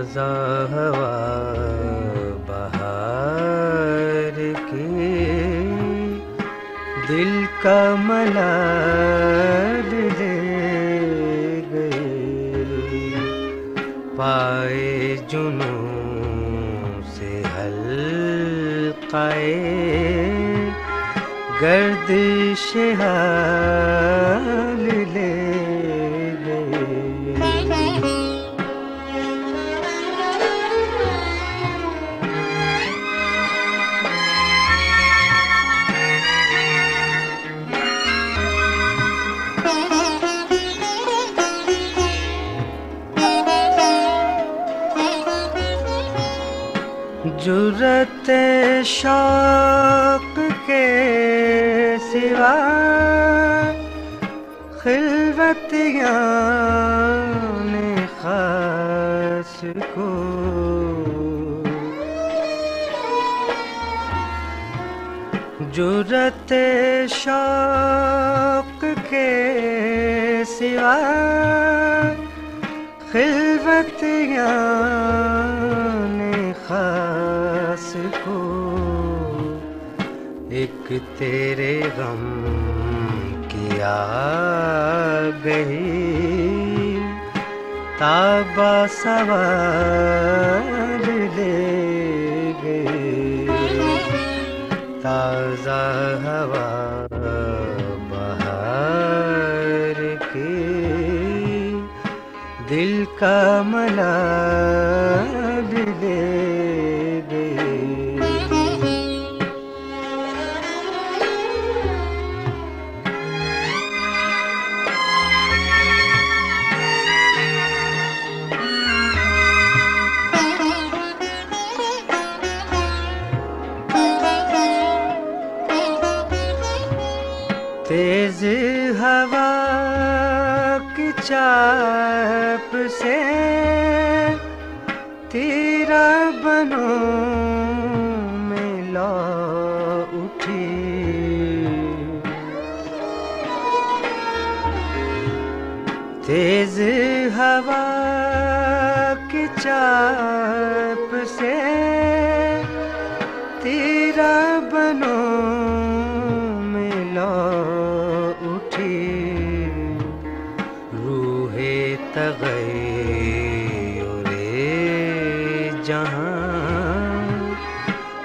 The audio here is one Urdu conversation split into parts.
تازہ ہوا بہار کی دل کا ملال لے گئی۔ پائے جنوں سے ہلکائے گردش حال لے جرت شوق کے سوا خلوتیاں نے خاص کو۔ جرت شوق کے سوا خلوتیاں نے خاص کو ایک تیرے غم کیا گئی تابا سوار لے گئے۔ تازہ ہوا بہار کی دل کا ملال تیز ہوا کی چاپ سے تیرا بنو میں اٹھی۔ تیز ہوا کی چاپ تغیر جہاں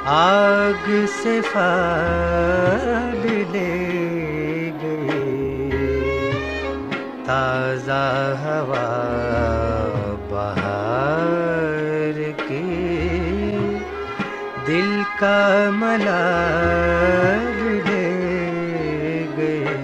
آگ سے فال لے گئے۔ تازہ ہوا بہار کی دل کا ملال لے گئے۔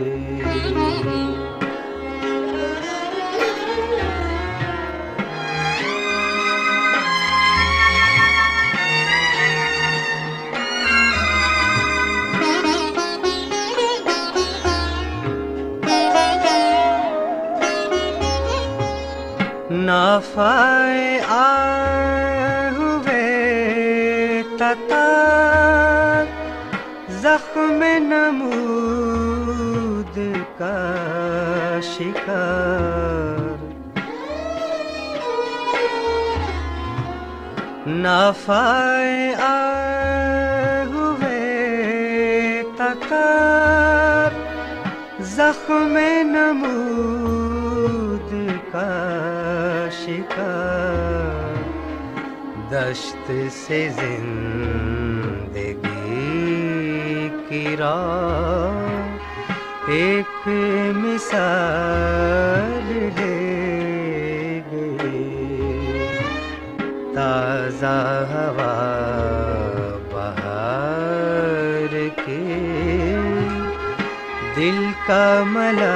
نافائے آئے ہوئے تتا زخم نمود کا شکار۔ نافائے آئے زخم نمود کا شکار، دشت سے زندگی کی راہ ایک مثال لے گئے تازہ ہوا دل کا ملا